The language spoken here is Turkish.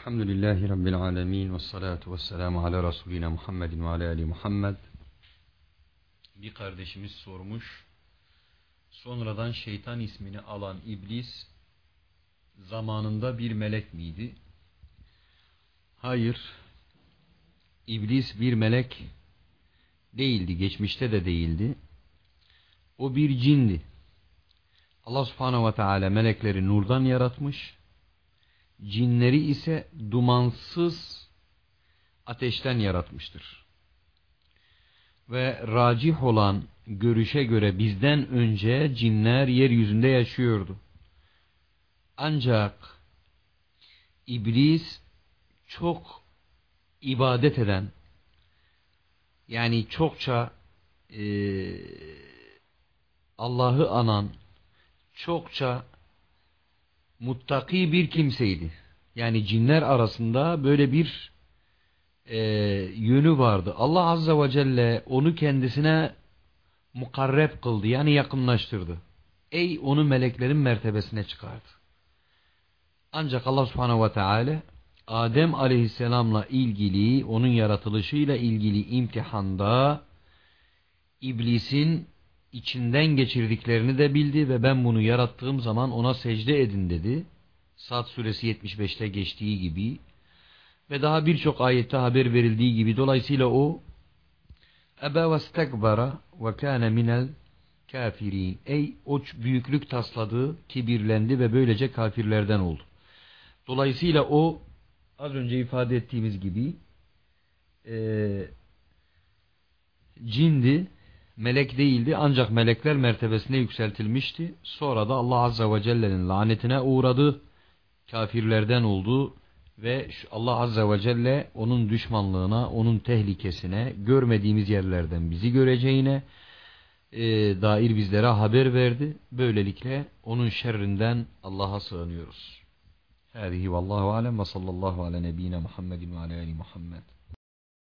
Elhamdülillahi Rabbil alemin ve salatu ve selamu ala Resulina Muhammedin ve ala Ali Muhammed. Bir kardeşimiz sormuş. Sonradan şeytan ismini alan iblis zamanında bir melek miydi? Hayır. İblis bir melek değildi. Geçmişte de değildi. O bir cindi. Allah subhanehu ve teala melekleri nurdan yaratmış cinleri ise dumansız ateşten yaratmıştır. Ve racih olan görüşe göre bizden önce cinler yeryüzünde yaşıyordu. Ancak iblis çok ibadet eden yani çokça e, Allah'ı anan çokça muttaki bir kimseydi. Yani cinler arasında böyle bir e, yönü vardı. Allah Azze ve Celle onu kendisine mukarreb kıldı. Yani yakınlaştırdı. Ey onu meleklerin mertebesine çıkardı. Ancak Allah Subhanahu ve Teala Adem Aleyhisselam'la ilgili, onun yaratılışıyla ilgili imtihanda iblisin içinden geçirdiklerini de bildi ve ben bunu yarattığım zaman ona secde edin dedi. Saat suresi 75'te geçtiği gibi ve daha birçok ayette haber verildiği gibi dolayısıyla o Ebe ve stekbara ve kâne minel kafirin. Ey o büyüklük tasladı, kibirlendi ve böylece kafirlerden oldu. Dolayısıyla o az önce ifade ettiğimiz gibi e, cindi melek değildi ancak melekler mertebesine yükseltilmişti. Sonra da Allah Azze ve Celle'nin lanetine uğradı, kafirlerden oldu ve Allah Azze ve Celle onun düşmanlığına, onun tehlikesine, görmediğimiz yerlerden bizi göreceğine e, dair bizlere haber verdi. Böylelikle onun şerrinden Allah'a sığınıyoruz. Hâzihi vallahu alem ve sallallahu ala nebine Muhammedin ve ala Muhammed.